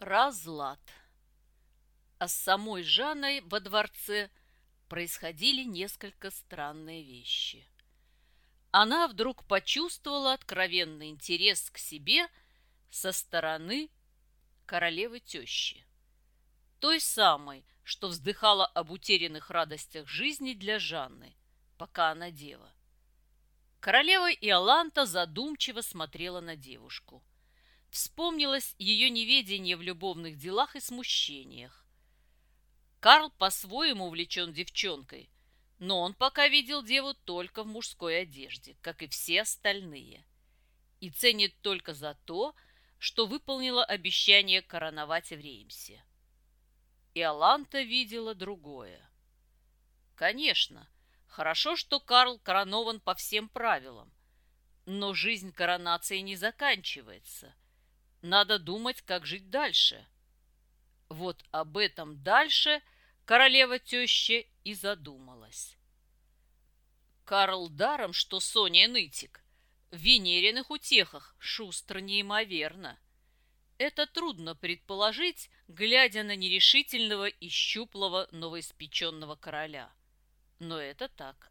Разлад. А с самой Жанной во дворце происходили несколько странные вещи. Она вдруг почувствовала откровенный интерес к себе со стороны королевы тещи. Той самой, что вздыхала об утерянных радостях жизни для Жанны, пока она дева. Королева Иоланта задумчиво смотрела на девушку – Вспомнилось ее неведение в любовных делах и смущениях. Карл по-своему увлечен девчонкой, но он пока видел деву только в мужской одежде, как и все остальные, и ценит только за то, что выполнила обещание короновать в Реймсе. И Аланта видела другое. Конечно, хорошо, что Карл коронован по всем правилам, но жизнь коронации не заканчивается – надо думать, как жить дальше. Вот об этом дальше королева теща и задумалась. Карл даром, что Соня нытик, в венериных утехах шустро неимоверно. Это трудно предположить, глядя на нерешительного и щуплого новоиспеченного короля. Но это так.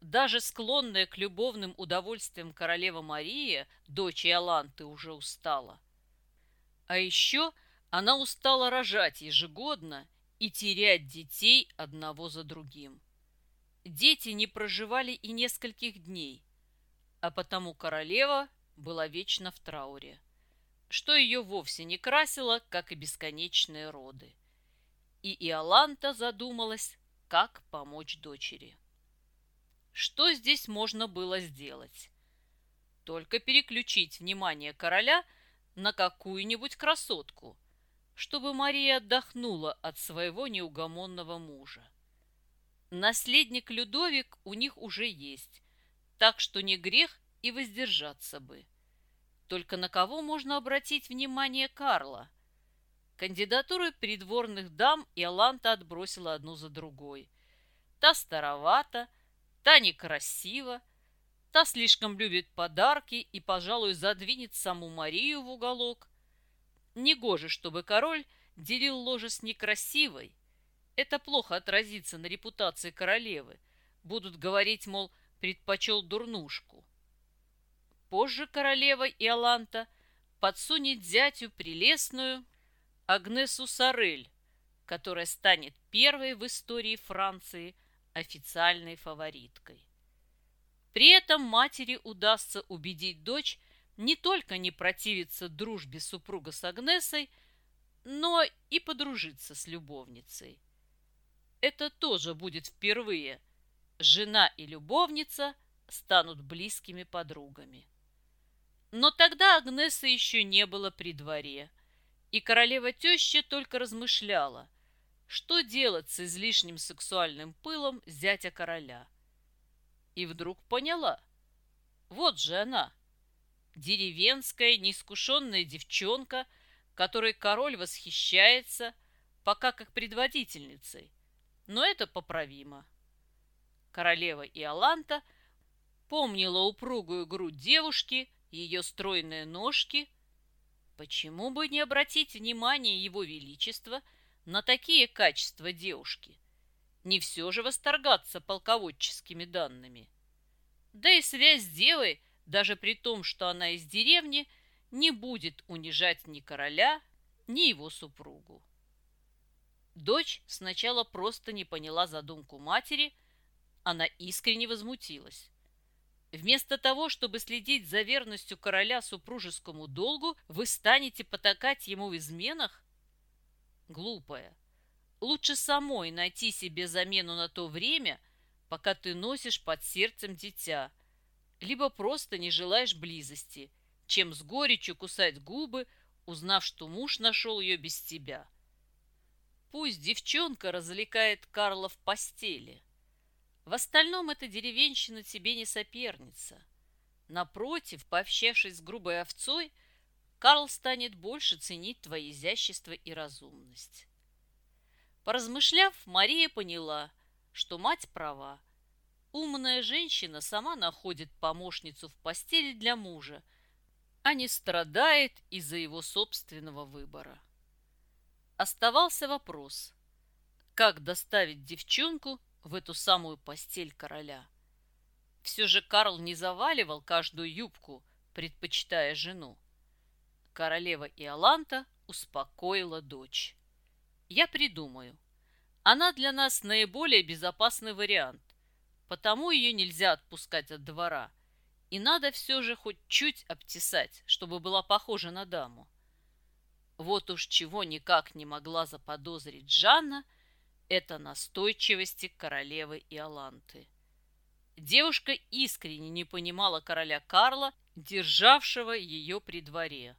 Даже склонная к любовным удовольствиям королева Мария, дочь Иоланты, уже устала. А еще она устала рожать ежегодно и терять детей одного за другим. Дети не проживали и нескольких дней, а потому королева была вечно в трауре, что ее вовсе не красило, как и бесконечные роды. И Иоланта задумалась, как помочь дочери. Что здесь можно было сделать? Только переключить внимание короля на какую-нибудь красотку, чтобы Мария отдохнула от своего неугомонного мужа. Наследник Людовик у них уже есть, так что не грех и воздержаться бы. Только на кого можно обратить внимание Карла? Кандидатуры придворных дам Иоланта отбросила одну за другой. Та старовата, Та некрасива, та слишком любит подарки и, пожалуй, задвинет саму Марию в уголок. Негоже, чтобы король делил ложе с некрасивой. Это плохо отразится на репутации королевы. Будут говорить, мол, предпочел дурнушку. Позже королева Иоланта подсунет зятю прелестную Агнесу Сорель, которая станет первой в истории Франции – официальной фавориткой. При этом матери удастся убедить дочь не только не противиться дружбе супруга с Агнесой, но и подружиться с любовницей. Это тоже будет впервые. Жена и любовница станут близкими подругами. Но тогда Агнеса еще не было при дворе, и королева теща только размышляла – что делать с излишним сексуальным пылом зятя короля. И вдруг поняла. Вот же она, деревенская, неискушенная девчонка, которой король восхищается, пока как предводительницей. Но это поправимо. Королева Иоланта помнила упругую грудь девушки, ее стройные ножки. Почему бы не обратить внимание его величества – на такие качества девушки. Не все же восторгаться полководческими данными. Да и связь с девой, даже при том, что она из деревни, не будет унижать ни короля, ни его супругу. Дочь сначала просто не поняла задумку матери, она искренне возмутилась. Вместо того, чтобы следить за верностью короля супружескому долгу, вы станете потакать ему в изменах? глупая. Лучше самой найти себе замену на то время, пока ты носишь под сердцем дитя, либо просто не желаешь близости, чем с горечью кусать губы, узнав, что муж нашел ее без тебя. Пусть девчонка развлекает Карла в постели. В остальном эта деревенщина тебе не соперница. Напротив, пообщавшись с грубой овцой – Карл станет больше ценить твои изящество и разумность. Поразмышляв, Мария поняла, что мать права. Умная женщина сама находит помощницу в постели для мужа, а не страдает из-за его собственного выбора. Оставался вопрос, как доставить девчонку в эту самую постель короля. Все же Карл не заваливал каждую юбку, предпочитая жену. Королева Иоланта успокоила дочь. «Я придумаю. Она для нас наиболее безопасный вариант, потому ее нельзя отпускать от двора, и надо все же хоть чуть обтесать, чтобы была похожа на даму. Вот уж чего никак не могла заподозрить Жанна, это настойчивости королевы Иоланты. Девушка искренне не понимала короля Карла, державшего ее при дворе.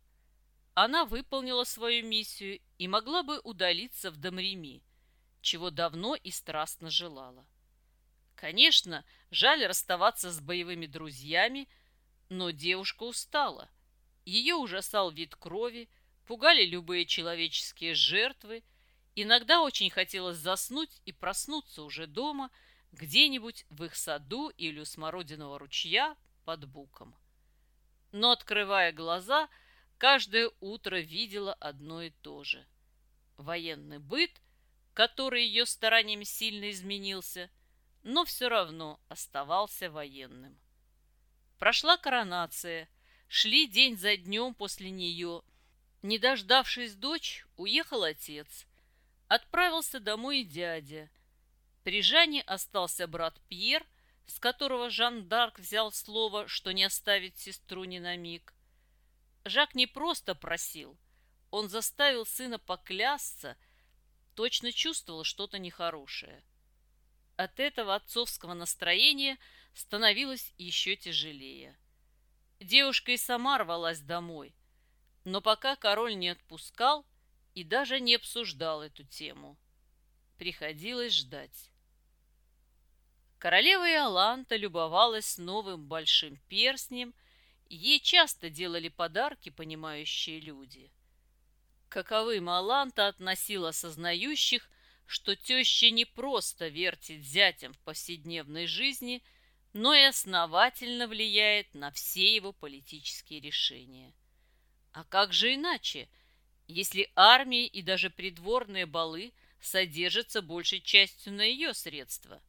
Она выполнила свою миссию и могла бы удалиться в Домреми, чего давно и страстно желала. Конечно, жаль расставаться с боевыми друзьями, но девушка устала. Ее ужасал вид крови, пугали любые человеческие жертвы. Иногда очень хотелось заснуть и проснуться уже дома, где-нибудь в их саду или у смородиного ручья под буком. Но, открывая глаза, каждое утро видела одно и то же. Военный быт, который ее старанием сильно изменился – но все равно оставался военным. Прошла коронация, шли день за днем после нее. Не дождавшись дочь, уехал отец. Отправился домой и дядя. При Жане остался брат Пьер, с которого Жан Дарк взял слово, что не оставит сестру ни на миг. Жак не просто просил, он заставил сына поклясться, точно чувствовал что-то нехорошее. От этого отцовского настроения становилось еще тяжелее. Девушка и сама рвалась домой, но пока король не отпускал и даже не обсуждал эту тему. Приходилось ждать. Королева Иоланта любовалась новым большим перстнем, ей часто делали подарки понимающие люди. Каковым Аланта относила сознающих, что теща не просто вертит зятем в повседневной жизни, но и основательно влияет на все его политические решения. А как же иначе, если армия и даже придворные балы содержатся большей частью на ее средства?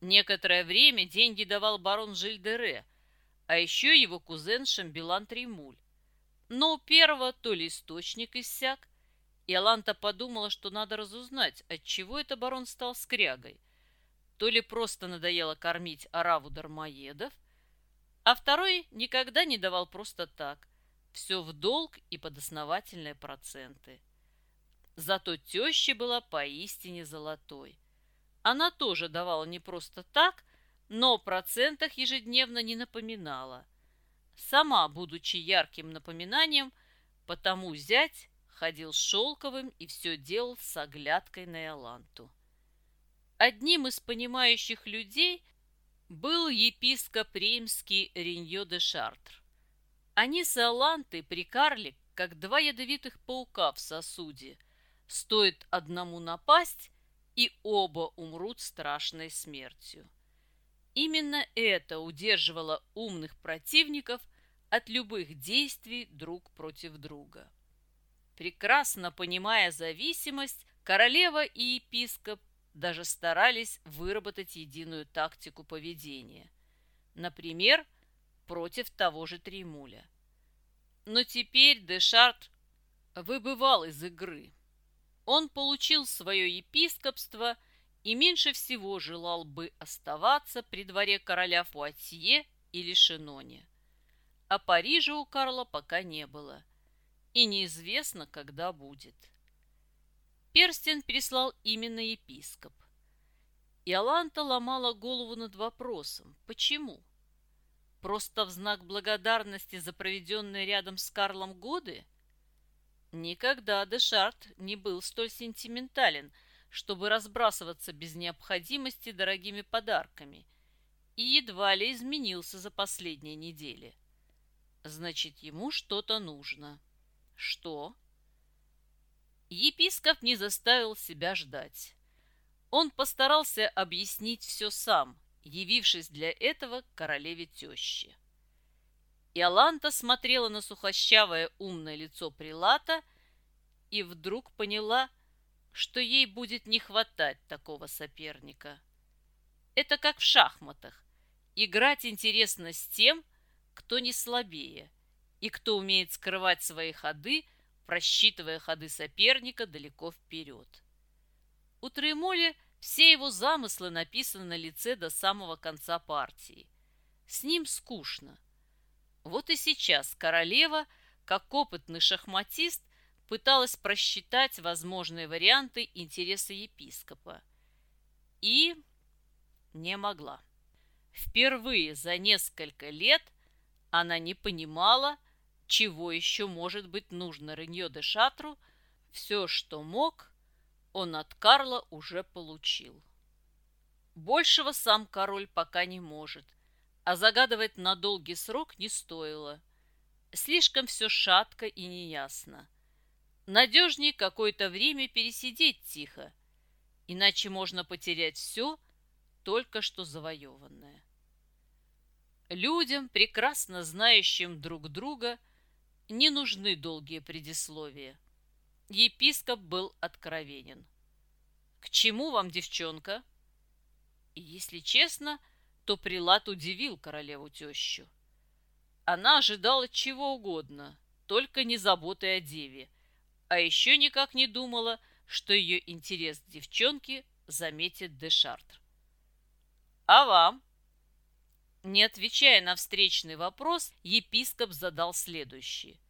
Некоторое время деньги давал барон Жильдере, а еще его кузен Шамбилан Тримуль. Но у первого то ли источник иссяк, и Аланта подумала, что надо разузнать, отчего это барон стал скрягой. То ли просто надоело кормить ораву дармоедов, а второй никогда не давал просто так. Все в долг и под основательные проценты. Зато теща была поистине золотой. Она тоже давала не просто так, но о процентах ежедневно не напоминала. Сама, будучи ярким напоминанием, потому зять ходил шелковым и все делал с оглядкой на Иоланту. Одним из понимающих людей был епископ римский Риньо де Шартр. Они с Иолантой прикарли, как два ядовитых паука в сосуде. Стоит одному напасть, и оба умрут страшной смертью. Именно это удерживало умных противников от любых действий друг против друга. Прекрасно понимая зависимость, королева и епископ даже старались выработать единую тактику поведения. Например, против того же Тримуля. Но теперь Дешарт выбывал из игры. Он получил свое епископство и меньше всего желал бы оставаться при дворе короля Фуатье или Шиноне. А Парижа у Карла пока не было – и неизвестно, когда будет. Перстень прислал именно епископ. Иоланта ломала голову над вопросом «Почему?» Просто в знак благодарности за проведенные рядом с Карлом годы? Никогда Дешарт не был столь сентиментален, чтобы разбрасываться без необходимости дорогими подарками, и едва ли изменился за последние недели. Значит, ему что-то нужно. Что? Епископ не заставил себя ждать. Он постарался объяснить все сам, явившись для этого королеве тещи. Иоланта смотрела на сухощавое умное лицо прилата и вдруг поняла, что ей будет не хватать такого соперника. Это как в шахматах. Играть интересно с тем, кто не слабее и кто умеет скрывать свои ходы, просчитывая ходы соперника далеко вперед. У Тремоли все его замыслы написаны на лице до самого конца партии. С ним скучно. Вот и сейчас королева, как опытный шахматист, пыталась просчитать возможные варианты интереса епископа. И не могла. Впервые за несколько лет она не понимала, чего еще может быть нужно Реньо де Шатру. Все, что мог, он от Карла уже получил. Большего сам король пока не может, а загадывать на долгий срок не стоило. Слишком все шатко и неясно. Надежнее какое-то время пересидеть тихо, иначе можно потерять все, только что завоеванное. Людям, прекрасно знающим друг друга, не нужны долгие предисловия. Епископ был откровенен. «К чему вам, девчонка?» И, если честно, то Прилат удивил королеву тещу. Она ожидала чего угодно, только не заботы о деве, а еще никак не думала, что ее интерес к девчонке заметит Дешартр. «А вам?» Не отвечая на встречный вопрос, епископ задал следующий.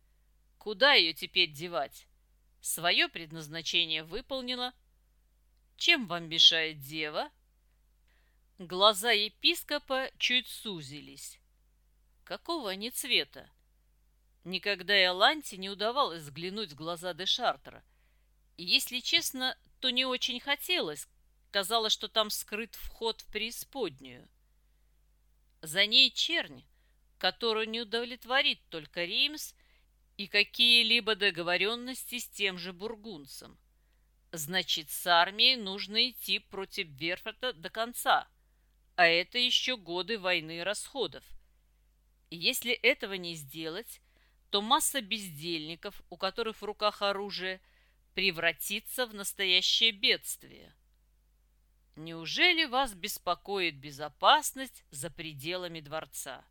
«Куда ее теперь девать? Свое предназначение выполнила. Чем вам мешает дева?» Глаза епископа чуть сузились. Какого они цвета? Никогда Иоланте не удавалось взглянуть в глаза де Шартера. И, если честно, то не очень хотелось. Казалось, что там скрыт вход в преисподнюю. За ней чернь, которую не удовлетворит только Римс и какие-либо договоренности с тем же бургунцем. Значит, с армией нужно идти против Верфорта до конца, а это еще годы войны и расходов. И если этого не сделать, то масса бездельников, у которых в руках оружие, превратится в настоящее бедствие. Неужели вас беспокоит безопасность за пределами дворца?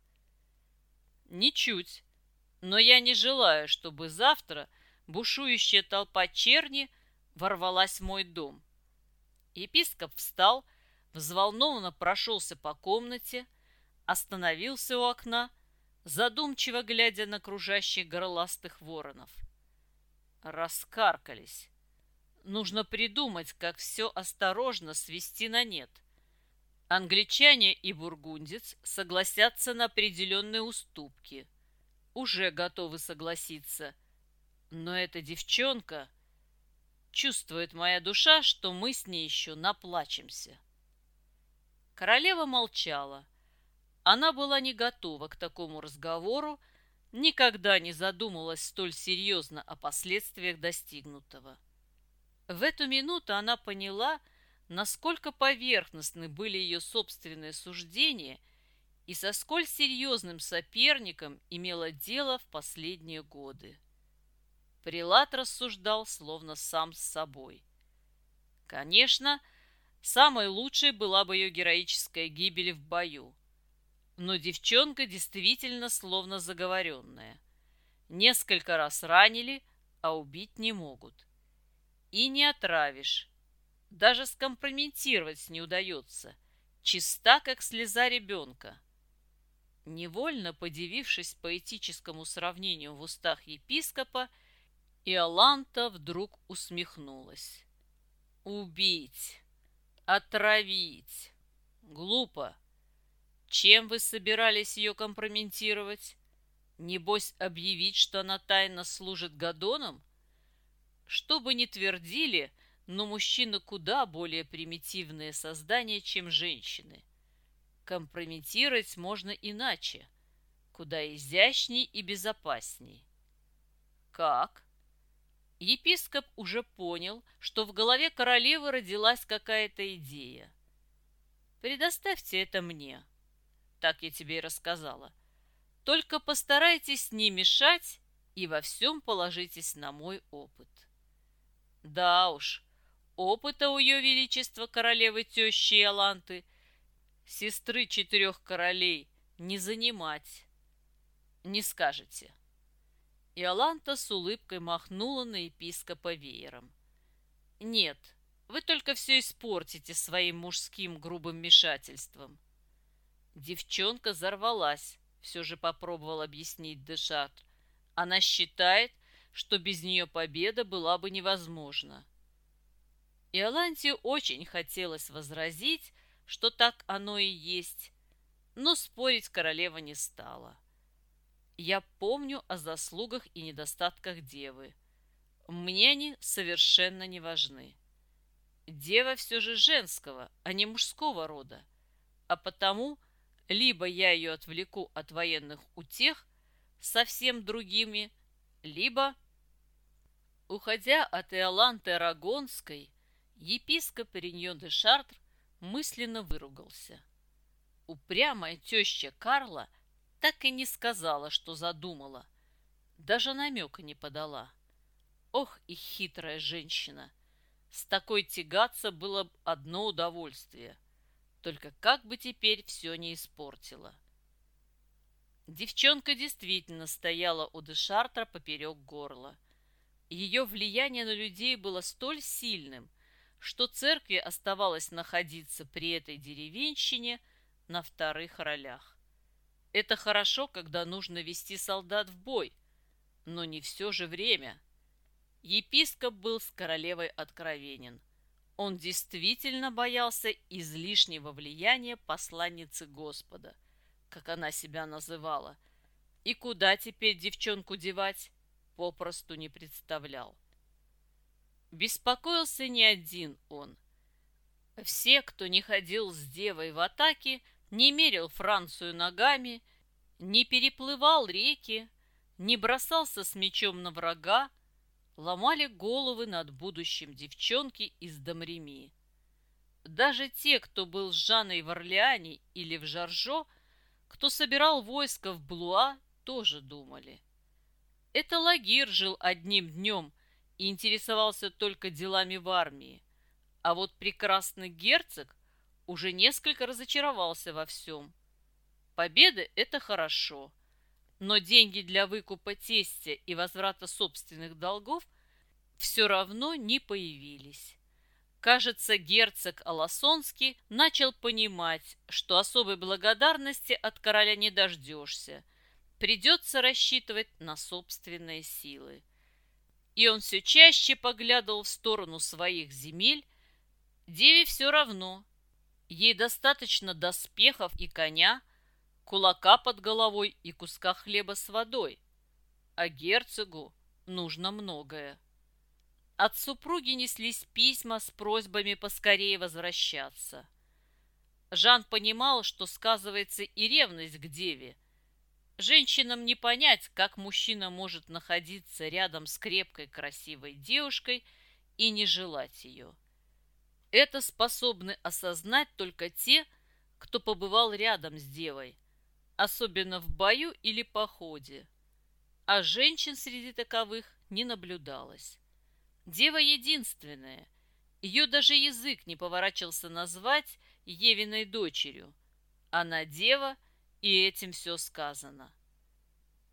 Ничуть. Но я не желаю, чтобы завтра бушующая толпа черни ворвалась в мой дом. Епископ встал, взволнованно прошелся по комнате, остановился у окна задумчиво глядя на кружащих горластых воронов. Раскаркались. Нужно придумать, как все осторожно свести на нет. Англичане и бургундец согласятся на определенные уступки. Уже готовы согласиться. Но эта девчонка... Чувствует моя душа, что мы с ней еще наплачемся. Королева молчала — она была не готова к такому разговору, никогда не задумывалась столь серьезно о последствиях достигнутого. В эту минуту она поняла, насколько поверхностны были ее собственные суждения и со сколь серьезным соперником имела дело в последние годы. Прилат рассуждал, словно сам с собой. Конечно, самой лучшей была бы ее героическая гибель в бою – но девчонка действительно словно заговоренная. Несколько раз ранили, а убить не могут. И не отравишь. Даже скомпрометировать не удается. Чиста, как слеза ребенка. Невольно подивившись поэтическому сравнению в устах епископа, Иоланта вдруг усмехнулась. Убить, отравить. Глупо. Чем вы собирались ее компрометировать? Небось, объявить, что она тайно служит Гадоном? Что бы ни твердили, но мужчины куда более примитивные создания, чем женщины. Компрометировать можно иначе, куда изящней и безопасней. Как? Епископ уже понял, что в голове королевы родилась какая-то идея. «Предоставьте это мне», так я тебе и рассказала. Только постарайтесь не мешать и во всем положитесь на мой опыт. Да уж, опыта у ее величества королевы тещи Иоланты, сестры четырех королей, не занимать. Не скажете. Иоланта с улыбкой махнула на епископа веером. Нет, вы только все испортите своим мужским грубым вмешательством. Девчонка взорвалась, все же попробовал объяснить Дешат. Она считает, что без нее победа была бы невозможна. Иоланте очень хотелось возразить, что так оно и есть, но спорить королева не стала. Я помню о заслугах и недостатках девы. Мне они совершенно не важны. Дева все же женского, а не мужского рода, а потому либо я ее отвлеку от военных утех совсем другими, либо Уходя от Иоланты Арагонской, епископ Риньон де Шартр мысленно выругался. Упрямая теща Карла так и не сказала, что задумала, даже намека не подала. Ох и хитрая женщина! С такой тягаться было одно удовольствие. Только как бы теперь все не испортила. Девчонка действительно стояла у Дешартра поперек горла. Ее влияние на людей было столь сильным, что церкви оставалось находиться при этой деревенщине на вторых ролях. Это хорошо, когда нужно вести солдат в бой, но не все же время. Епископ был с королевой откровенен. Он действительно боялся излишнего влияния посланницы Господа, как она себя называла. И куда теперь девчонку девать? попросту не представлял. Беспокоился не один он. Все, кто не ходил с девой в атаке, не мерил Францию ногами, не переплывал реки, не бросался с мечом на врага, ломали головы над будущим девчонки из Домреми. Даже те, кто был с Жанной в Орлеане или в Жаржо, кто собирал войско в Блуа, тоже думали. Это Лагир жил одним днем и интересовался только делами в армии. А вот прекрасный герцог уже несколько разочаровался во всем. Победы – это хорошо, но деньги для выкупа тестя и возврата собственных долгов все равно не появились. Кажется, герцог Аласонский начал понимать, что особой благодарности от короля не дождешься – Придется рассчитывать на собственные силы. И он все чаще поглядывал в сторону своих земель. Деве все равно. Ей достаточно доспехов и коня, кулака под головой и куска хлеба с водой. А герцогу нужно многое. От супруги неслись письма с просьбами поскорее возвращаться. Жан понимал, что сказывается и ревность к деве – Женщинам не понять, как мужчина может находиться рядом с крепкой красивой девушкой и не желать ее. Это способны осознать только те, кто побывал рядом с девой, особенно в бою или походе. А женщин среди таковых не наблюдалось. Дева единственная. Ее даже язык не поворачивался назвать Евиной дочерью. Она дева – и этим все сказано.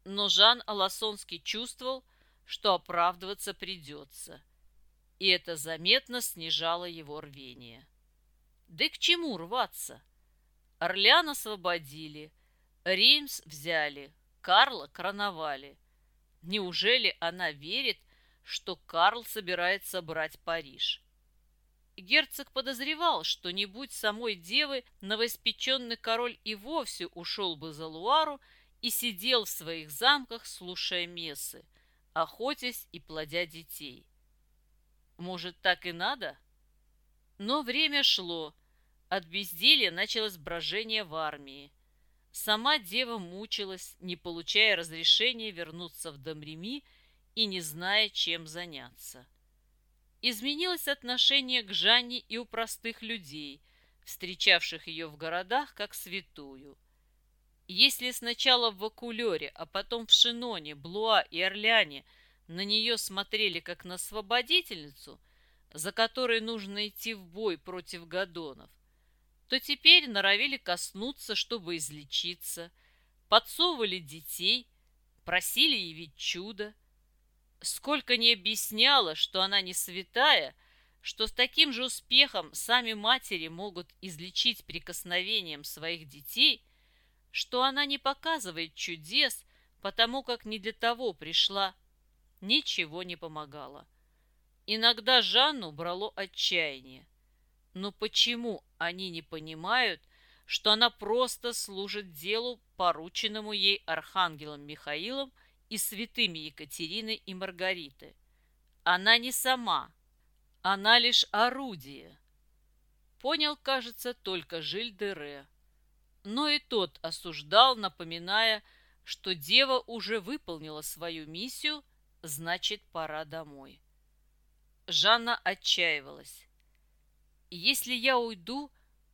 Но Жан Аласонский чувствовал, что оправдываться придется, и это заметно снижало его рвение. Да и к чему рваться? Орлян освободили, Реймс взяли, Карла короновали. Неужели она верит, что Карл собирается брать Париж? Герцог подозревал, что не будь самой девы, новоиспеченный король и вовсе ушел бы за Луару и сидел в своих замках, слушая мессы, охотясь и плодя детей. Может, так и надо? Но время шло. От безделья началось брожение в армии. Сама дева мучилась, не получая разрешения вернуться в Домреми и не зная, чем заняться. Изменилось отношение к Жанне и у простых людей, встречавших ее в городах как святую. Если сначала в Вакулере, а потом в Шиноне, Блуа и Орляне на нее смотрели как на освободительницу, за которой нужно идти в бой против гадонов, то теперь норовили коснуться, чтобы излечиться, подсовывали детей, просили явить чудо. Сколько не объясняла, что она не святая, что с таким же успехом сами матери могут излечить прикосновением своих детей, что она не показывает чудес, потому как не для того пришла, ничего не помогало. Иногда Жанну брало отчаяние. Но почему они не понимают, что она просто служит делу, порученному ей архангелом Михаилом и святыми Екатериной и Маргариты? Она не сама, она лишь орудие. Понял, кажется, только Жиль де Ре. Но и тот осуждал, напоминая, что дева уже выполнила свою миссию, значит, пора домой. Жанна отчаивалась. «Если я уйду,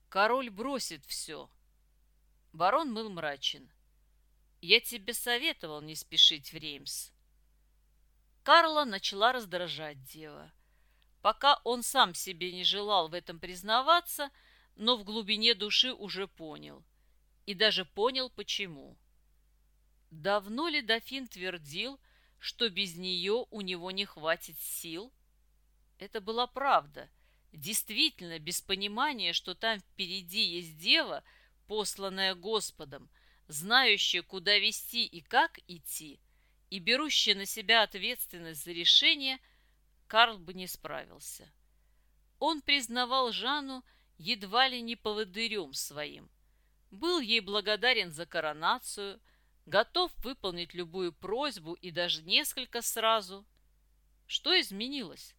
король бросит все». Барон был мрачен. «Я тебе советовал не спешить в Реймс». Карла начала раздражать дева. Пока он сам себе не желал в этом признаваться, но в глубине души уже понял. И даже понял, почему. Давно ли дофин твердил, что без нее у него не хватит сил? Это была правда. Действительно, без понимания, что там впереди есть дева, посланная Господом, знающая, куда вести и как идти, и берущая на себя ответственность за решение, Карл бы не справился. Он признавал Жанну едва ли не поводырем своим. Был ей благодарен за коронацию, готов выполнить любую просьбу и даже несколько сразу. Что изменилось?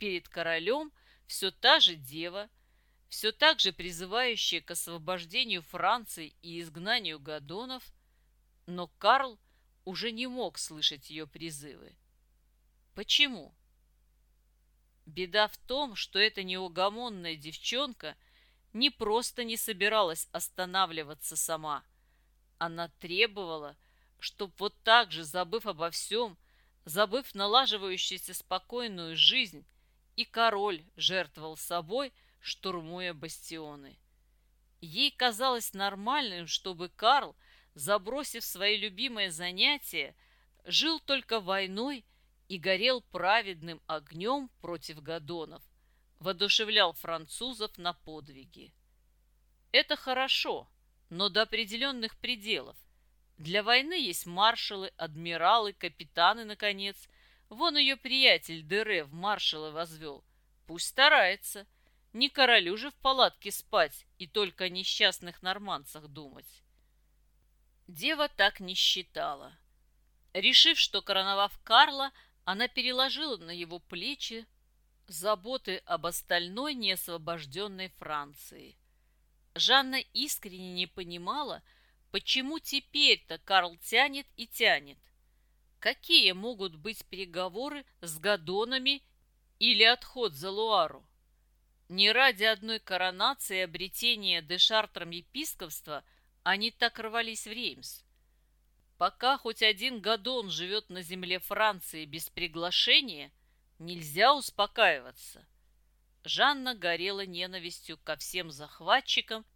перед королем все та же дева, все так же призывающая к освобождению Франции и изгнанию Гадонов, но Карл уже не мог слышать ее призывы. Почему? Беда в том, что эта неугомонная девчонка не просто не собиралась останавливаться сама. Она требовала, чтоб вот так же, забыв обо всем, забыв налаживающуюся спокойную жизнь, и король жертвовал собой, штурмуя бастионы. Ей казалось нормальным, чтобы Карл, забросив свои любимые занятия, жил только войной и горел праведным огнем против гадонов, воодушевлял французов на подвиги. Это хорошо, но до определенных пределов. Для войны есть маршалы, адмиралы, капитаны, наконец – Вон ее приятель Дере в маршала возвел. Пусть старается. Не королю же в палатке спать и только о несчастных норманцах думать. Дева так не считала. Решив, что короновав Карла, она переложила на его плечи заботы об остальной неосвобожденной Франции. Жанна искренне не понимала, почему теперь-то Карл тянет и тянет. Какие могут быть переговоры с Гадонами или отход за Луару? Не ради одной коронации и обретения дешартром епископства они так рвались в Реймс. Пока хоть один Гадон живет на земле Франции без приглашения, нельзя успокаиваться. Жанна горела ненавистью ко всем захватчикам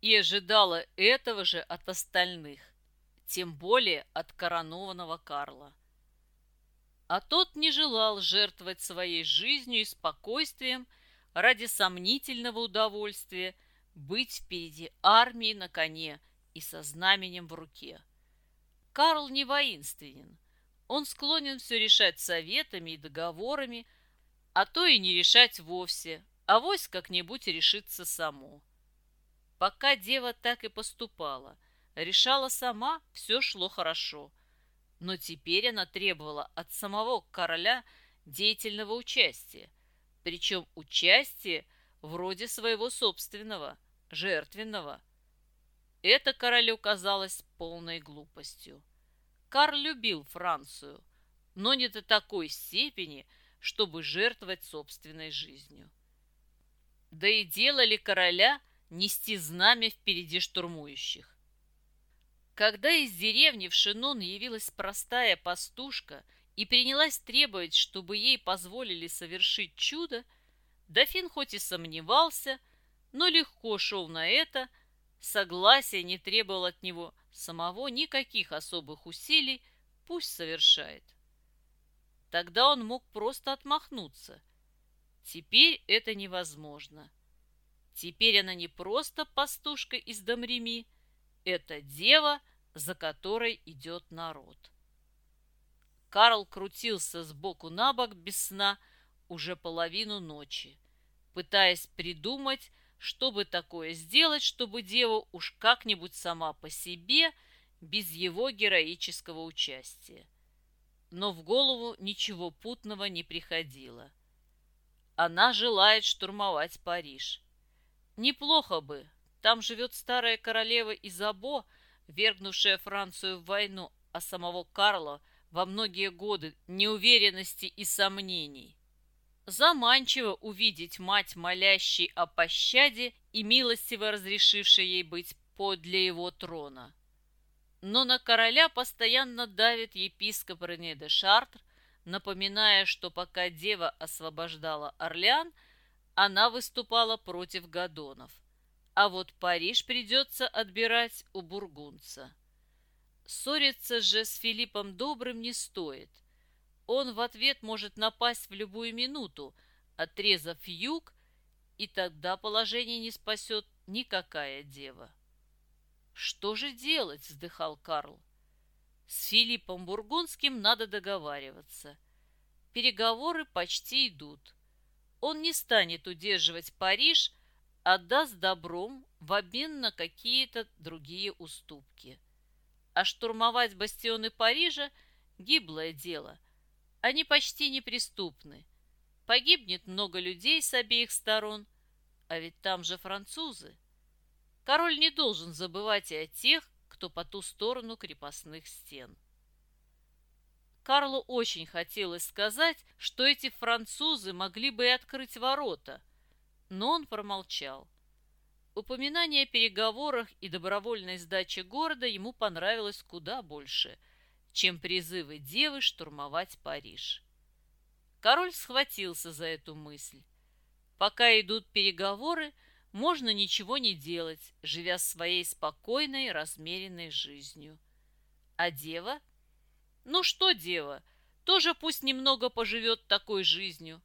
и ожидала этого же от остальных тем более от коронованного Карла. А тот не желал жертвовать своей жизнью и спокойствием ради сомнительного удовольствия быть впереди армии на коне и со знаменем в руке. Карл не воинственен. Он склонен все решать советами и договорами, а то и не решать вовсе, а вось как-нибудь решится само. Пока дева так и поступала – решала сама, все шло хорошо. Но теперь она требовала от самого короля деятельного участия, причем участия вроде своего собственного, жертвенного. Это королю казалось полной глупостью. Карл любил Францию, но не до такой степени, чтобы жертвовать собственной жизнью. Да и дело ли короля нести знамя впереди штурмующих? Когда из деревни в Шинон явилась простая пастушка и принялась требовать, чтобы ей позволили совершить чудо, дофин хоть и сомневался, но легко шел на это, согласия не требовал от него самого никаких особых усилий, пусть совершает. Тогда он мог просто отмахнуться. Теперь это невозможно. Теперь она не просто пастушка из Домреми, это дева, за которой идет народ. Карл крутился с боку на бок без сна уже половину ночи, пытаясь придумать, чтобы такое сделать, чтобы дева уж как-нибудь сама по себе, без его героического участия. Но в голову ничего путного не приходило. Она желает штурмовать Париж. Неплохо бы. Там живет старая королева Изабо, вергнувшая Францию в войну, а самого Карла во многие годы неуверенности и сомнений. Заманчиво увидеть мать, молящей о пощаде и милостиво разрешившей ей быть подле его трона. Но на короля постоянно давит епископ Рене де Шартр, напоминая, что пока дева освобождала Орлеан, она выступала против гадонов. А вот Париж придется отбирать у бургунца. Ссориться же с Филиппом Добрым не стоит – он в ответ может напасть в любую минуту, отрезав юг, и тогда положение не спасет никакая дева. «Что же делать?» – вздыхал Карл. «С Филиппом Бургундским надо договариваться. Переговоры почти идут. Он не станет удерживать Париж, отдаст добром в обмен на какие-то другие уступки. А штурмовать бастионы Парижа – гиблое дело – они почти неприступны. Погибнет много людей с обеих сторон, а ведь там же французы. Король не должен забывать и о тех, кто по ту сторону крепостных стен. Карлу очень хотелось сказать, что эти французы могли бы и открыть ворота, но он промолчал. Упоминание о переговорах и добровольной сдаче города ему понравилось куда больше – чем призывы девы штурмовать Париж. Король схватился за эту мысль. Пока идут переговоры, можно ничего не делать, живя своей спокойной, размеренной жизнью. А дева? Ну что дева? Тоже пусть немного поживет такой жизнью.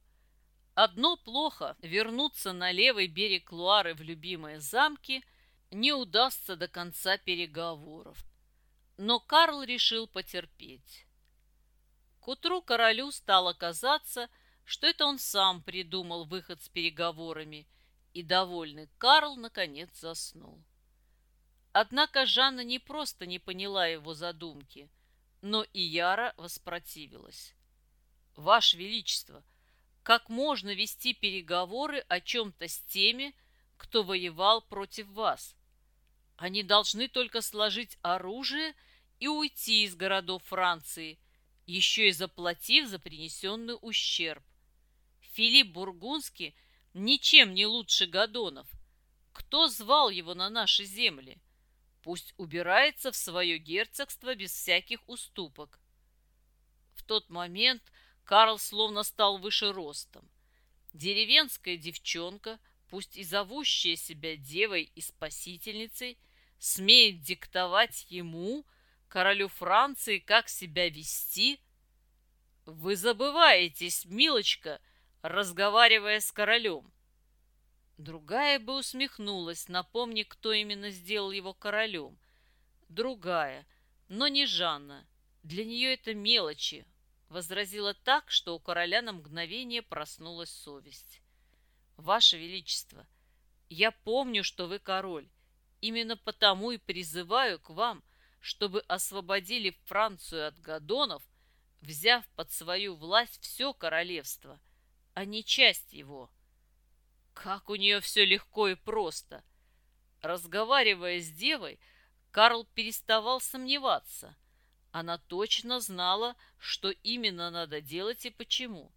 Одно плохо – вернуться на левый берег Луары в любимые замки не удастся до конца переговоров. Но Карл решил потерпеть. К утру королю стало казаться, что это он сам придумал выход с переговорами, и довольный Карл наконец заснул. Однако Жанна не просто не поняла его задумки, но и яро воспротивилась. «Ваше Величество, как можно вести переговоры о чем-то с теми, кто воевал против вас?» Они должны только сложить оружие и уйти из городов Франции, еще и заплатив за принесенный ущерб. Филипп Бургундский ничем не лучше Гадонов. Кто звал его на наши земли? Пусть убирается в свое герцогство без всяких уступок. В тот момент Карл словно стал выше ростом. Деревенская девчонка – пусть и зовущая себя девой и спасительницей, смеет диктовать ему, королю Франции, как себя вести? Вы забываетесь, милочка, разговаривая с королем. Другая бы усмехнулась, напомни, кто именно сделал его королем. Другая, но не Жанна. Для нее это мелочи, возразила так, что у короля на мгновение проснулась совесть. Ваше Величество, я помню, что вы король. Именно потому и призываю к вам, чтобы освободили Францию от гадонов, взяв под свою власть все королевство, а не часть его. Как у нее все легко и просто. Разговаривая с девой, Карл переставал сомневаться. Она точно знала, что именно надо делать и почему.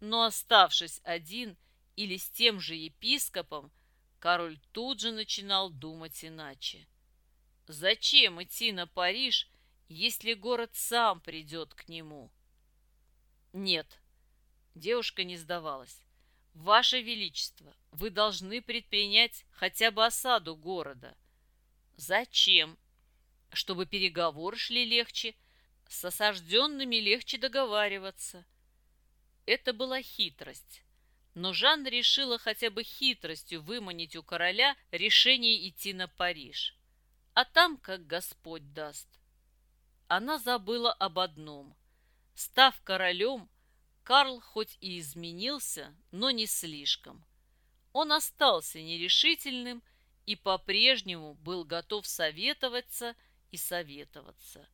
Но оставшись один или с тем же епископом, король тут же начинал думать иначе. Зачем идти на Париж, если город сам придет к нему? Нет, девушка не сдавалась. Ваше Величество, вы должны предпринять хотя бы осаду города. Зачем? Чтобы переговоры шли легче, с осажденными легче договариваться. Это была хитрость. Но Жанна решила хотя бы хитростью выманить у короля решение идти на Париж. А там, как Господь даст. Она забыла об одном. Став королем, Карл хоть и изменился, но не слишком. Он остался нерешительным и по-прежнему был готов советоваться и советоваться.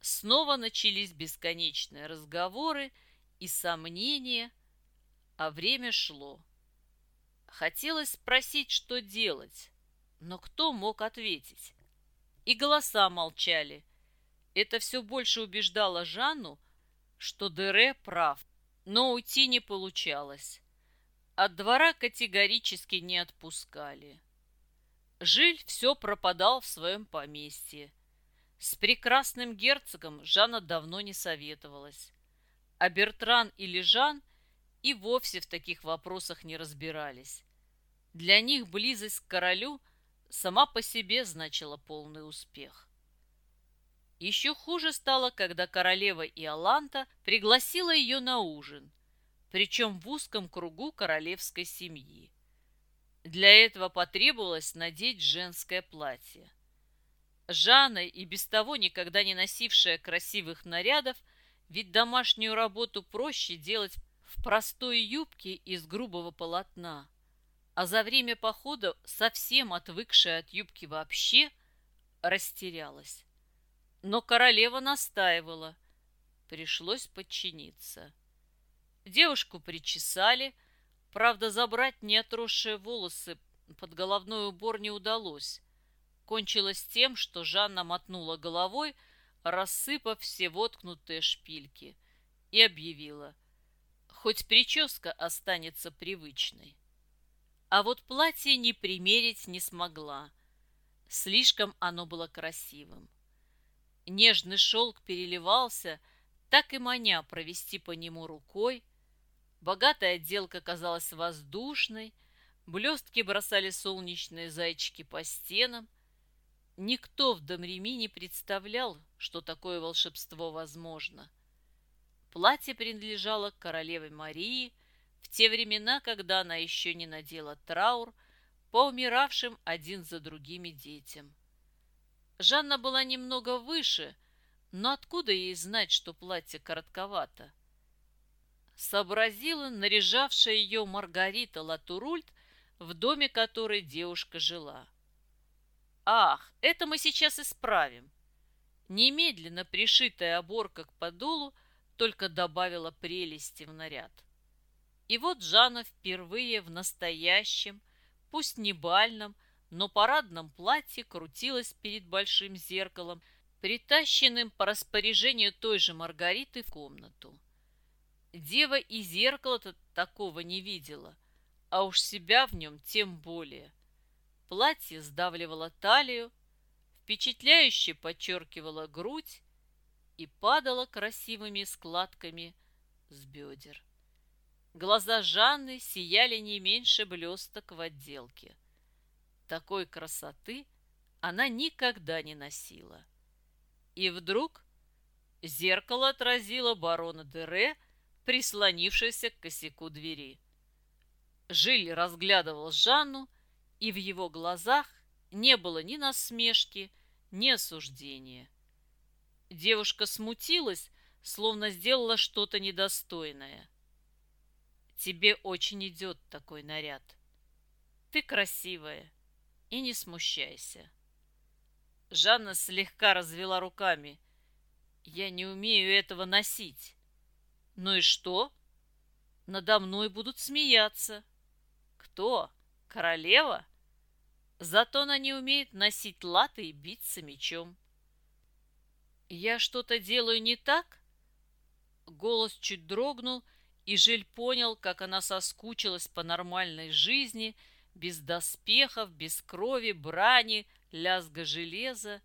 Снова начались бесконечные разговоры и сомнения, а время шло. Хотелось спросить, что делать, но кто мог ответить? И голоса молчали. Это все больше убеждало Жанну, что Дере прав, но уйти не получалось. От двора категорически не отпускали. Жиль все пропадал в своем поместье. С прекрасным герцогом Жанна давно не советовалась. А Бертран или Жан и вовсе в таких вопросах не разбирались. Для них близость к королю сама по себе значила полный успех. Еще хуже стало, когда королева Иоланта пригласила ее на ужин, причем в узком кругу королевской семьи. Для этого потребовалось надеть женское платье. Жанна, и без того никогда не носившая красивых нарядов, ведь домашнюю работу проще делать в простой юбке из грубого полотна, а за время похода, совсем отвыкшая от юбки вообще, растерялась. Но королева настаивала. Пришлось подчиниться. Девушку причесали, правда, забрать неотросшие волосы под головной убор не удалось. Кончилось тем, что Жанна мотнула головой, рассыпав все воткнутые шпильки, и объявила — хоть прическа останется привычной. А вот платье не примерить не смогла. Слишком оно было красивым. Нежный шелк переливался, так и маня провести по нему рукой. Богатая отделка казалась воздушной, блестки бросали солнечные зайчики по стенам. Никто в Домреми не представлял, что такое волшебство возможно. Платье принадлежало королеве Марии в те времена, когда она еще не надела траур по умиравшим один за другими детям. Жанна была немного выше, но откуда ей знать, что платье коротковато? Сообразила наряжавшая ее Маргарита Латурульт, в доме которой девушка жила. «Ах, это мы сейчас исправим!» Немедленно пришитая оборка к подолу – только добавила прелести в наряд. И вот Жанна впервые в настоящем, пусть не бальном, но парадном платье крутилась перед большим зеркалом, притащенным по распоряжению той же Маргариты в комнату. Дева и зеркало-то такого не видела, а уж себя в нем тем более. Платье сдавливало талию, впечатляюще подчеркивало грудь, и падала красивыми складками с бедер. Глаза Жанны сияли не меньше блесток в отделке. Такой красоты она никогда не носила. И вдруг зеркало отразило барона Дере, прислонившегося к косяку двери. Жиль разглядывал Жанну, и в его глазах не было ни насмешки, ни осуждения. Девушка смутилась, словно сделала что-то недостойное. Тебе очень идет такой наряд. Ты красивая, и не смущайся. Жанна слегка развела руками. Я не умею этого носить. Ну и что? Надо мной будут смеяться. Кто? Королева? Зато она не умеет носить латы и биться мечом. «Я что-то делаю не так?» Голос чуть дрогнул, и Жиль понял, как она соскучилась по нормальной жизни, без доспехов, без крови, брани, лязга железа.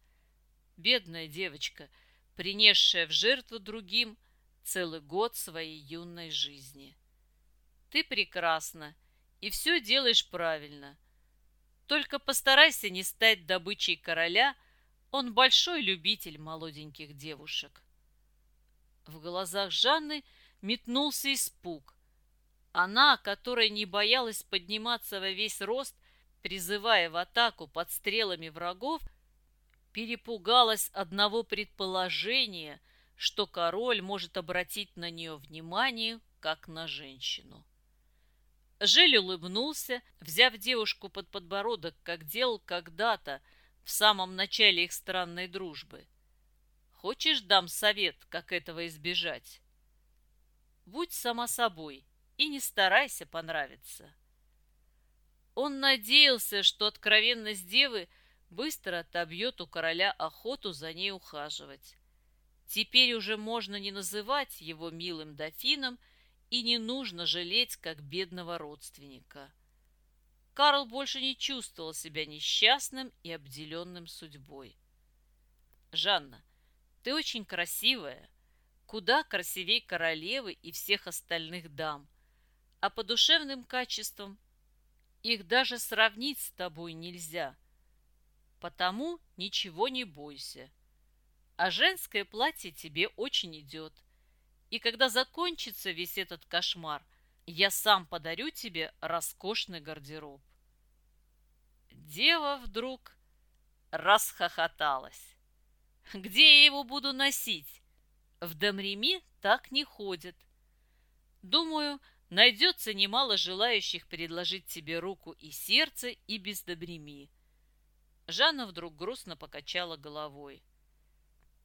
Бедная девочка, принесшая в жертву другим целый год своей юной жизни. Ты прекрасна и все делаешь правильно. Только постарайся не стать добычей короля, он большой любитель молоденьких девушек. В глазах Жанны метнулся испуг. Она, которая не боялась подниматься во весь рост, призывая в атаку под стрелами врагов, перепугалась одного предположения, что король может обратить на нее внимание, как на женщину. Жель улыбнулся, взяв девушку под подбородок, как делал когда-то в самом начале их странной дружбы. «Хочешь, дам совет, как этого избежать?» «Будь сама собой и не старайся понравиться». Он надеялся, что откровенность девы быстро отобьет у короля охоту за ней ухаживать. Теперь уже можно не называть его милым дофином – и не нужно жалеть как бедного родственника. Карл больше не чувствовал себя несчастным и обделенным судьбой. «Жанна, ты очень красивая, куда красивей королевы и всех остальных дам, а по душевным качествам их даже сравнить с тобой нельзя. Потому ничего не бойся. А женское платье тебе очень идет. И когда закончится весь этот кошмар, я сам подарю тебе роскошный гардероб. Дева вдруг расхохоталась. Где я его буду носить? В Домреми так не ходят. Думаю, найдется немало желающих предложить тебе руку и сердце и без Домреми. Жанна вдруг грустно покачала головой.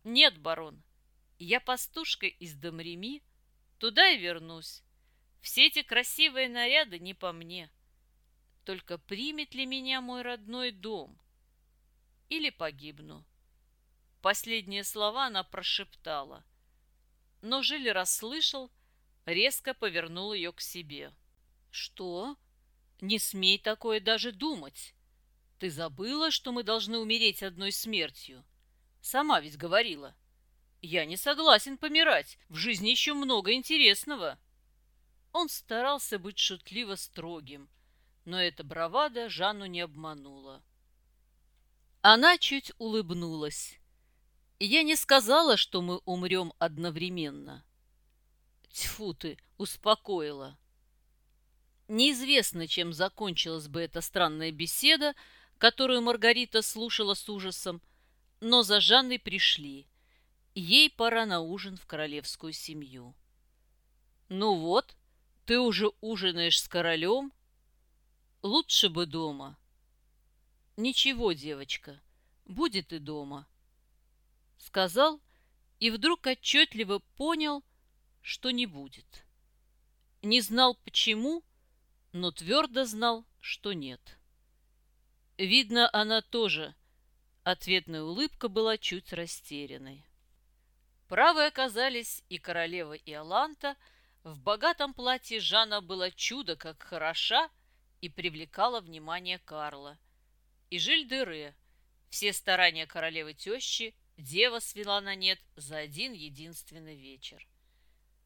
Нет, барон, я пастушка из Домреми, туда и вернусь. Все эти красивые наряды не по мне. Только примет ли меня мой родной дом? Или погибну? Последние слова она прошептала. Но Жиль расслышал, резко повернул ее к себе. «Что? Не смей такое даже думать. Ты забыла, что мы должны умереть одной смертью? Сама ведь говорила». Я не согласен помирать. В жизни еще много интересного. Он старался быть шутливо строгим, но эта бравада Жанну не обманула. Она чуть улыбнулась. Я не сказала, что мы умрем одновременно. Тьфу ты, успокоила. Неизвестно, чем закончилась бы эта странная беседа, которую Маргарита слушала с ужасом, но за Жанной пришли – Ей пора на ужин в королевскую семью. Ну вот, ты уже ужинаешь с королем? Лучше бы дома. Ничего, девочка, будет и дома. Сказал и вдруг отчетливо понял, что не будет. Не знал почему, но твердо знал, что нет. Видно, она тоже. Ответная улыбка была чуть растерянной. Правы оказались и королева Иоланта. В богатом платье Жанна была чудо как хороша и привлекала внимание Карла. И Жиль-Дере. Все старания королевы тещи дева свела на нет за один единственный вечер.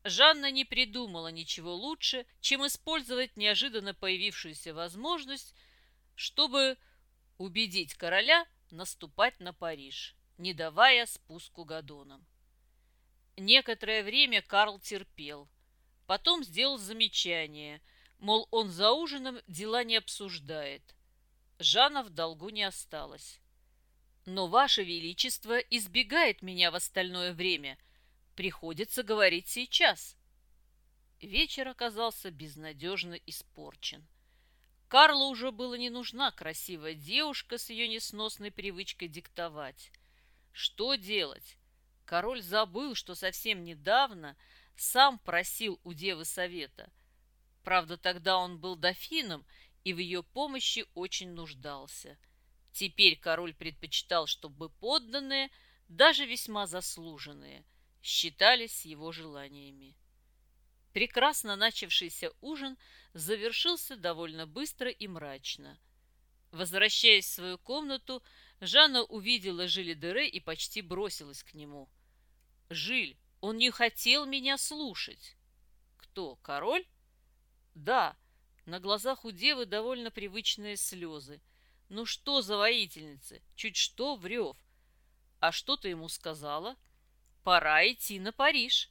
Жанна не придумала ничего лучше, чем использовать неожиданно появившуюся возможность, чтобы убедить короля наступать на Париж, не давая спуску Гадонам. Некоторое время Карл терпел. Потом сделал замечание, мол, он за ужином дела не обсуждает. Жанна в долгу не осталась. «Но Ваше Величество избегает меня в остальное время. Приходится говорить сейчас». Вечер оказался безнадежно испорчен. Карлу уже было не нужна красивая девушка с ее несносной привычкой диктовать. Что делать? Король забыл, что совсем недавно сам просил у девы совета. Правда, тогда он был дофином и в ее помощи очень нуждался. Теперь король предпочитал, чтобы подданные, даже весьма заслуженные, считались его желаниями. Прекрасно начавшийся ужин завершился довольно быстро и мрачно. Возвращаясь в свою комнату, Жанна увидела Жиль Дере и почти бросилась к нему. «Жиль, Он не хотел меня слушать. Кто, король? Да, на глазах у девы довольно привычные слезы. Ну что за воительницы? Чуть что врев. А что ты ему сказала? Пора идти на Париж.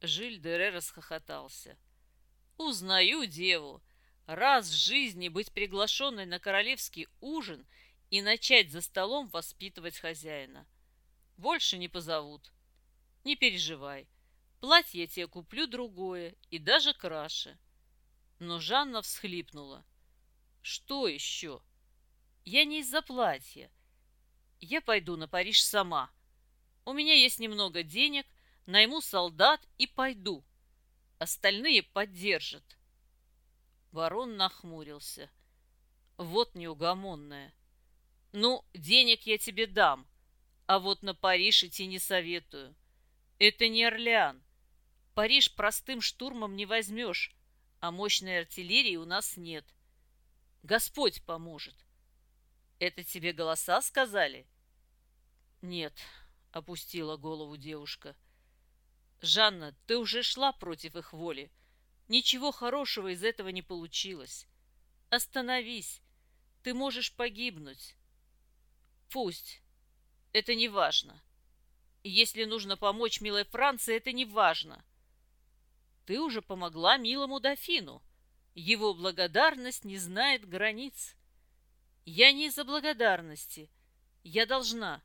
Жиль Дере расхохотался. Узнаю деву. Раз в жизни быть приглашенной на королевский ужин и начать за столом воспитывать хозяина. Больше не позовут. Не переживай. Платье я тебе куплю другое и даже краше. Но Жанна всхлипнула. Что еще? Я не из-за платья. Я пойду на Париж сама. У меня есть немного денег, найму солдат и пойду. Остальные поддержат. Барон нахмурился. Вот неугомонная. Ну, денег я тебе дам, а вот на Париж идти не советую. Это не Орлеан. Париж простым штурмом не возьмешь, а мощной артиллерии у нас нет. Господь поможет. Это тебе голоса сказали? Нет, опустила голову девушка. Жанна, ты уже шла против их воли. Ничего хорошего из этого не получилось. Остановись. Ты можешь погибнуть. Пусть. Это не важно. Если нужно помочь милой Франции, это не важно. Ты уже помогла милому дофину. Его благодарность не знает границ. Я не из-за благодарности. Я должна.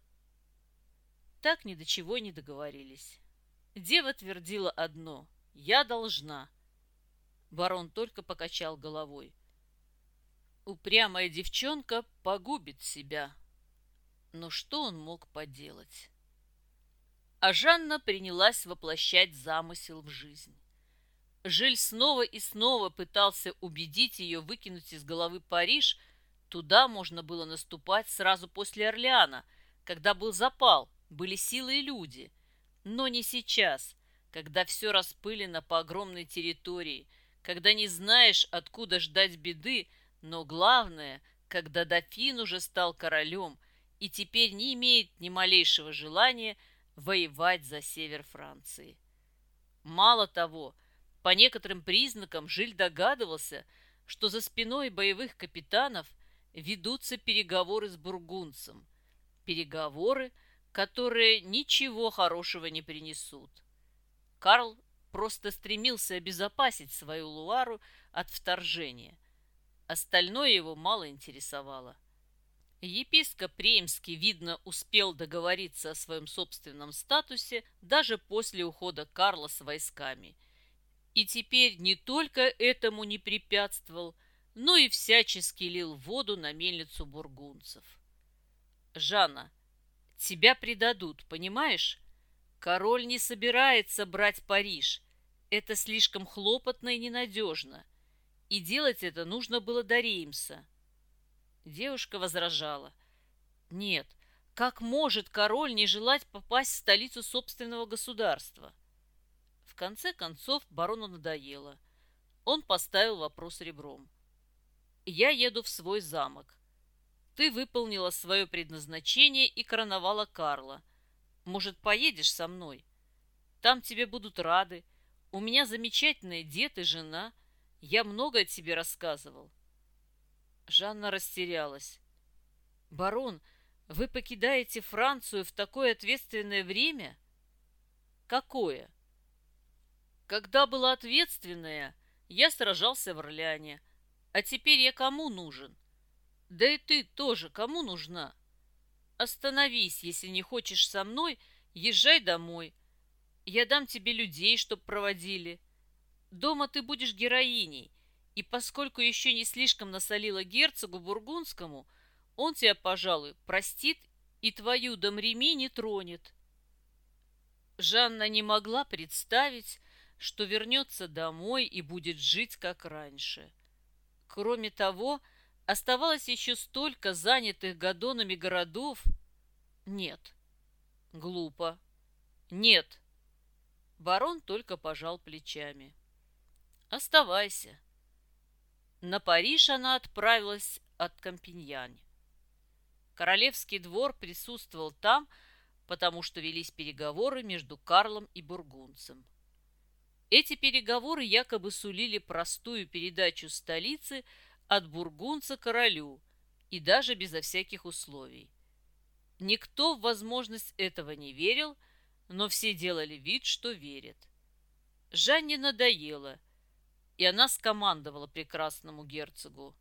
Так ни до чего не договорились. Дева твердила одно. Я должна. Барон только покачал головой. Упрямая девчонка погубит себя. Но что он мог поделать? А Жанна принялась воплощать замысел в жизнь. Жиль снова и снова пытался убедить ее выкинуть из головы Париж. Туда можно было наступать сразу после Орлеана, когда был запал, были силы и люди. Но не сейчас, когда все распылено по огромной территории, когда не знаешь, откуда ждать беды, но главное, когда дофин уже стал королем и теперь не имеет ни малейшего желания воевать за север Франции. Мало того, по некоторым признакам Жиль догадывался, что за спиной боевых капитанов ведутся переговоры с бургунцем. Переговоры, которые ничего хорошего не принесут. Карл просто стремился обезопасить свою Луару от вторжения. Остальное его мало интересовало. Епископ Реймский, видно, успел договориться о своем собственном статусе даже после ухода Карла с войсками – и теперь не только этому не препятствовал, но и всячески лил воду на мельницу бургунцев. «Жанна, тебя предадут, понимаешь? Король не собирается брать Париж. Это слишком хлопотно и ненадежно. И делать это нужно было до Реймса». Девушка возражала. «Нет, как может король не желать попасть в столицу собственного государства?» В конце концов барону надоело. Он поставил вопрос ребром. «Я еду в свой замок. Ты выполнила свое предназначение и короновала Карла. Может, поедешь со мной? Там тебе будут рады. У меня замечательный дед и жена. Я много о тебе рассказывал». Жанна растерялась. «Барон, вы покидаете Францию в такое ответственное время?» «Какое?» Когда была ответственная, я сражался в Орлеане. А теперь я кому нужен? Да и ты тоже кому нужна? Остановись, если не хочешь со мной, езжай домой. Я дам тебе людей, чтоб проводили. Дома ты будешь героиней, и поскольку еще не слишком насолила герцогу Бургундскому, он тебя, пожалуй, простит и твою Домреми не тронет. Жанна не могла представить, что вернется домой и будет жить как раньше. Кроме того, оставалось еще столько занятых гадонами городов. Нет. Глупо. Нет. Барон только пожал плечами. Оставайся. На Париж она отправилась от Кампиньянь. Королевский двор присутствовал там, потому что велись переговоры между Карлом и бургунцем. Эти переговоры якобы сулили простую передачу столицы от бургунца королю и даже безо всяких условий. Никто в возможность этого не верил, но все делали вид, что верят. Жанне надоело, и она скомандовала прекрасному герцогу.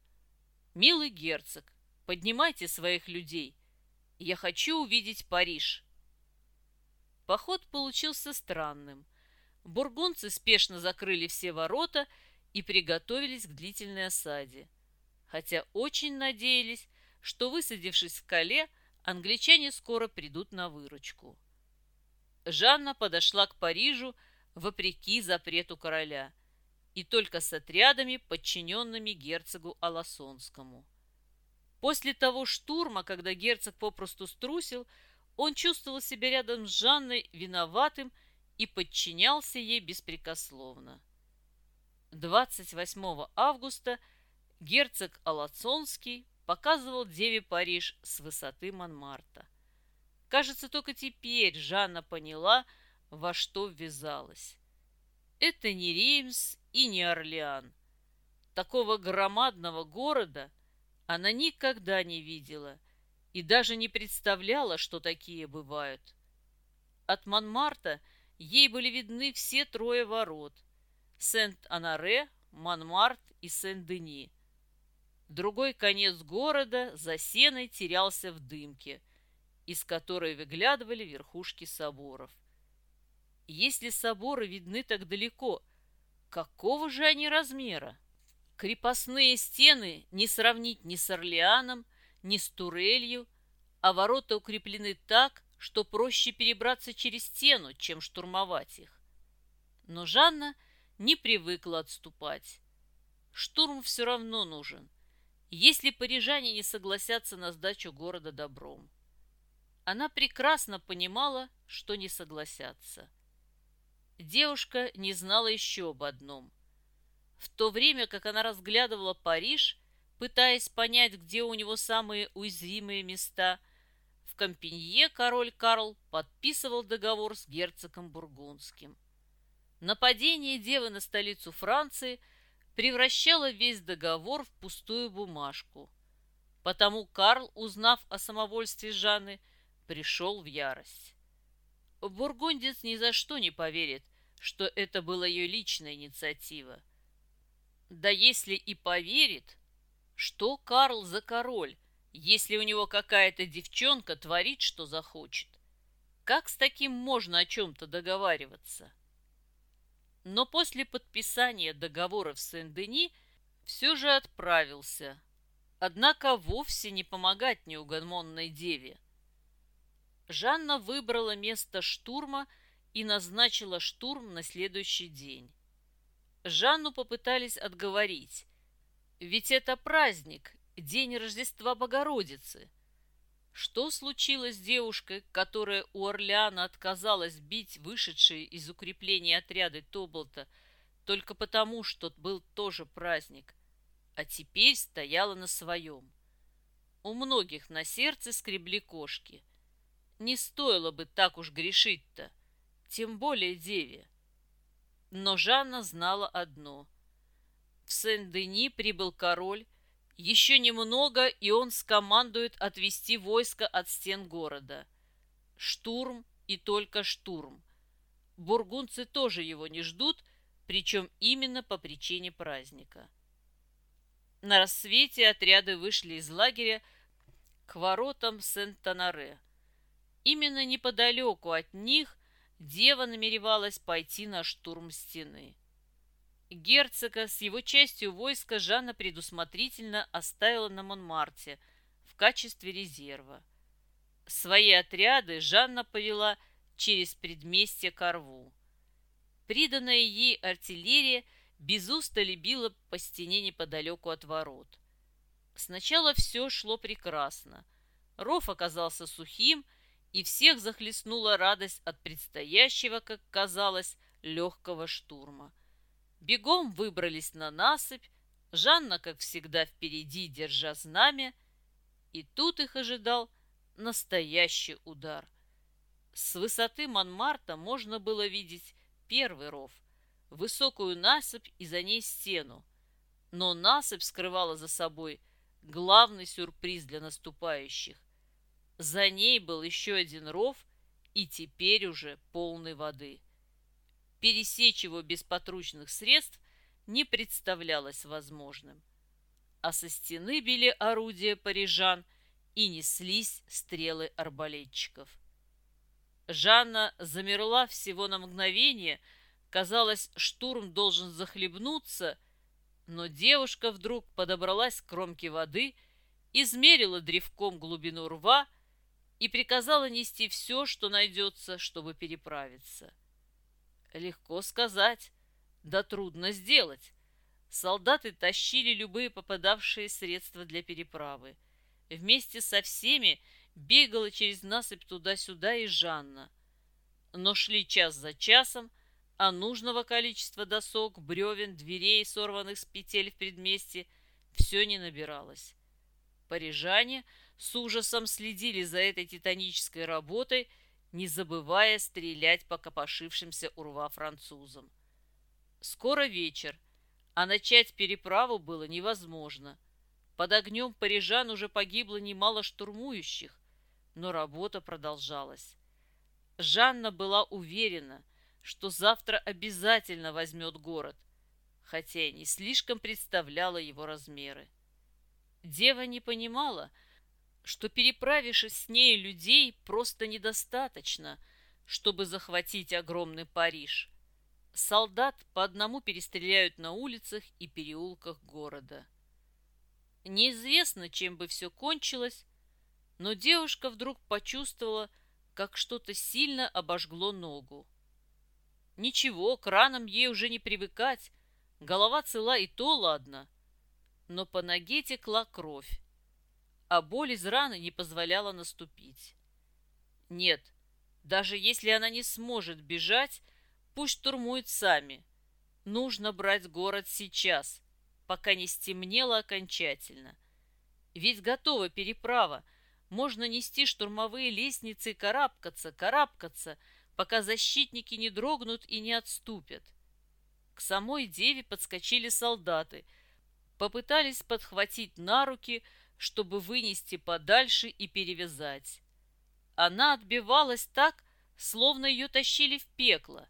«Милый герцог, поднимайте своих людей. Я хочу увидеть Париж». Поход получился странным. Бургунцы спешно закрыли все ворота и приготовились к длительной осаде, хотя очень надеялись, что, высадившись в Кале, англичане скоро придут на выручку. Жанна подошла к Парижу вопреки запрету короля и только с отрядами, подчиненными герцогу Аласонскому. После того штурма, когда герцог попросту струсил, он чувствовал себя рядом с Жанной виноватым и подчинялся ей беспрекословно. 28 августа герцог Алацонский показывал Деве Париж с высоты Монмарта. Кажется, только теперь Жанна поняла, во что ввязалась. Это не Реймс и не Орлеан. Такого громадного города она никогда не видела и даже не представляла, что такие бывают. От Монмарта ей были видны все трое ворот – Сент-Анаре, Монмарт и Сен-Дени. Другой конец города за сеной терялся в дымке, из которой выглядывали верхушки соборов. Если соборы видны так далеко, какого же они размера? Крепостные стены не сравнить ни с Орлеаном, ни с Турелью, а ворота укреплены так, что проще перебраться через стену, чем штурмовать их. Но Жанна не привыкла отступать. Штурм все равно нужен, если парижане не согласятся на сдачу города добром. Она прекрасно понимала, что не согласятся. Девушка не знала еще об одном. В то время, как она разглядывала Париж, пытаясь понять, где у него самые уязвимые места, в Кампинье король Карл подписывал договор с герцогом Бургундским. Нападение девы на столицу Франции превращало весь договор в пустую бумажку. Потому Карл, узнав о самовольстве Жанны, пришел в ярость. Бургундец ни за что не поверит, что это была ее личная инициатива. Да если и поверит, что Карл за король, если у него какая-то девчонка творит, что захочет? Как с таким можно о чем-то договариваться? Но после подписания договора в Сен-Дени все же отправился, однако вовсе не помогать неугомонной деве. Жанна выбрала место штурма и назначила штурм на следующий день. Жанну попытались отговорить, ведь это праздник, день Рождества Богородицы. Что случилось с девушкой, которая у Орлеана отказалась бить вышедшие из укрепления отряды Тоболта только потому, что был тоже праздник, а теперь стояла на своем? У многих на сердце скребли кошки. Не стоило бы так уж грешить-то, тем более деве. Но Жанна знала одно. В Сен-Дени прибыл король, еще немного, и он скомандует отвести войско от стен города. Штурм и только штурм. Бургунцы тоже его не ждут, причем именно по причине праздника. На рассвете отряды вышли из лагеря к воротам Сент-Танаре. Именно неподалеку от них дева намеревалась пойти на штурм стены. Герцога с его частью войска Жанна предусмотрительно оставила на Монмарте в качестве резерва. Свои отряды Жанна повела через предместье Корву. Приданная ей артиллерия без устали била по стене неподалеку от ворот. Сначала все шло прекрасно. Ров оказался сухим, и всех захлестнула радость от предстоящего, как казалось, легкого штурма. Бегом выбрались на насыпь, Жанна, как всегда, впереди, держа знамя, и тут их ожидал настоящий удар. С высоты Монмарта можно было видеть первый ров, высокую насыпь и за ней стену. Но насыпь скрывала за собой главный сюрприз для наступающих. За ней был еще один ров и теперь уже полный воды. Пересечь его без подручных средств не представлялось возможным. А со стены били орудия парижан и неслись стрелы арбалетчиков. Жанна замерла всего на мгновение, казалось, штурм должен захлебнуться, но девушка вдруг подобралась к кромке воды, измерила древком глубину рва приказала нести все, что найдется, чтобы переправиться. Легко сказать, да трудно сделать. Солдаты тащили любые попадавшие средства для переправы. Вместе со всеми бегала через насыпь туда-сюда и Жанна. Но шли час за часом, а нужного количества досок, бревен, дверей, сорванных с петель в предместе, все не набиралось. Парижане – с ужасом следили за этой титанической работой, не забывая стрелять по копошившимся урва французам. Скоро вечер, а начать переправу было невозможно. Под огнем парижан уже погибло немало штурмующих, но работа продолжалась. Жанна была уверена, что завтра обязательно возьмет город, хотя и не слишком представляла его размеры. Дева не понимала, что переправившись с ней людей просто недостаточно, чтобы захватить огромный Париж. Солдат по одному перестреляют на улицах и переулках города. Неизвестно, чем бы все кончилось, но девушка вдруг почувствовала, как что-то сильно обожгло ногу. Ничего, к ранам ей уже не привыкать, голова цела и то ладно, но по ноге текла кровь а боль из раны не позволяла наступить. Нет, даже если она не сможет бежать, пусть штурмуют сами. Нужно брать город сейчас, пока не стемнело окончательно. Ведь готова переправа, можно нести штурмовые лестницы и карабкаться, карабкаться, пока защитники не дрогнут и не отступят. К самой деве подскочили солдаты, попытались подхватить на руки, чтобы вынести подальше и перевязать. Она отбивалась так, словно ее тащили в пекло.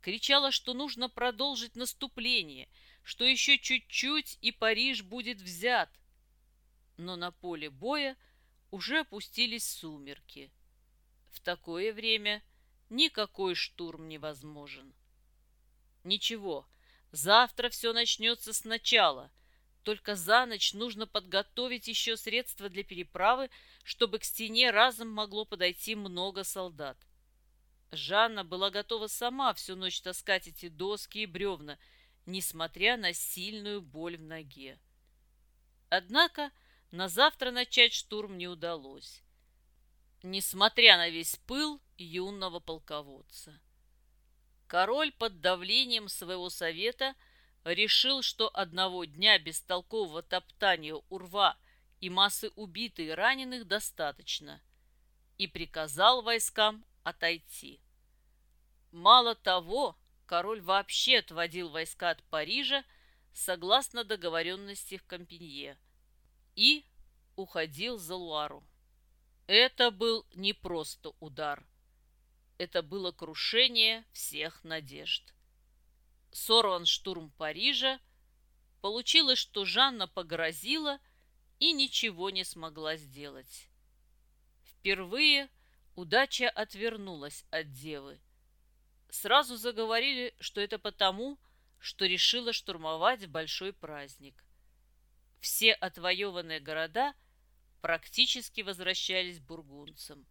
Кричала, что нужно продолжить наступление, что еще чуть-чуть и Париж будет взят. Но на поле боя уже опустились сумерки. В такое время никакой штурм невозможен. Ничего, завтра все начнется сначала, только за ночь нужно подготовить еще средства для переправы, чтобы к стене разом могло подойти много солдат. Жанна была готова сама всю ночь таскать эти доски и бревна, несмотря на сильную боль в ноге. Однако на завтра начать штурм не удалось, несмотря на весь пыл юного полководца. Король под давлением своего совета – решил, что одного дня бестолкового топтания урва и массы убитых и раненых достаточно, и приказал войскам отойти. Мало того, король вообще отводил войска от Парижа согласно договоренности в Кампинье и уходил за Луару. Это был не просто удар. Это было крушение всех надежд сорван штурм Парижа, получилось, что Жанна погрозила и ничего не смогла сделать. Впервые удача отвернулась от девы. Сразу заговорили, что это потому, что решила штурмовать большой праздник. Все отвоеванные города практически возвращались бургунцам.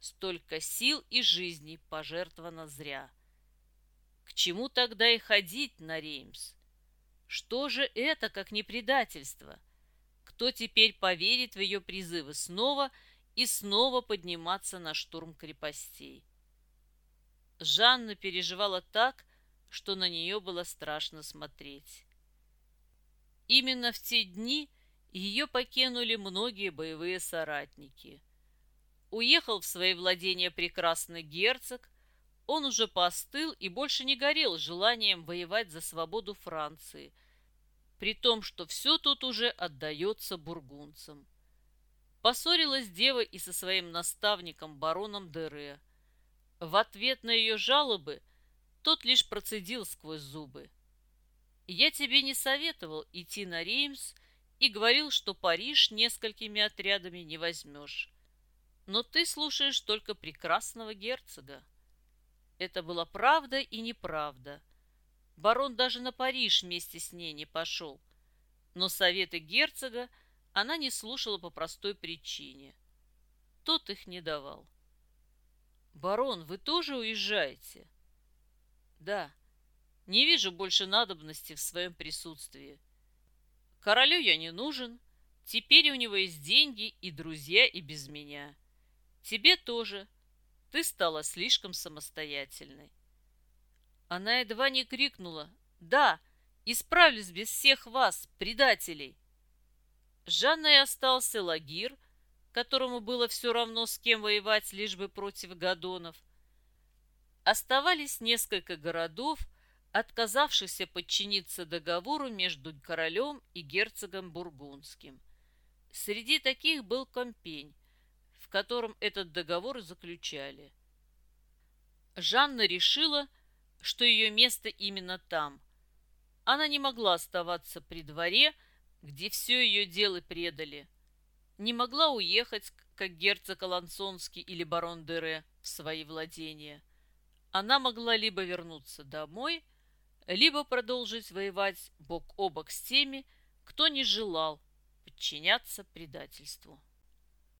Столько сил и жизней пожертвовано зря. К чему тогда и ходить на Реймс? Что же это, как не предательство? Кто теперь поверит в ее призывы снова и снова подниматься на штурм крепостей? Жанна переживала так, что на нее было страшно смотреть. Именно в те дни ее покинули многие боевые соратники. Уехал в свои владения прекрасный герцог, он уже постыл и больше не горел желанием воевать за свободу Франции, при том, что все тут уже отдается бургунцам. Поссорилась дева и со своим наставником бароном Дере. В ответ на ее жалобы тот лишь процедил сквозь зубы. «Я тебе не советовал идти на Реймс и говорил, что Париж несколькими отрядами не возьмешь. Но ты слушаешь только прекрасного герцога». Это была правда и неправда. Барон даже на Париж вместе с ней не пошел. Но советы герцога она не слушала по простой причине. Тот их не давал. «Барон, вы тоже уезжаете?» «Да. Не вижу больше надобности в своем присутствии. Королю я не нужен. Теперь у него есть деньги и друзья и без меня. Тебе тоже. Ты стала слишком самостоятельной. Она едва не крикнула «Да, исправлюсь без всех вас, предателей!» Жанной остался Лагир, которому было все равно с кем воевать, лишь бы против Гадонов. Оставались несколько городов, отказавшихся подчиниться договору между королем и герцогом Бургундским. Среди таких был Компень, в котором этот договор заключали. Жанна решила, что ее место именно там. Она не могла оставаться при дворе, где все ее дело предали. Не могла уехать, как герцог Алансонский или барон Дере, в свои владения. Она могла либо вернуться домой, либо продолжить воевать бок о бок с теми, кто не желал подчиняться предательству.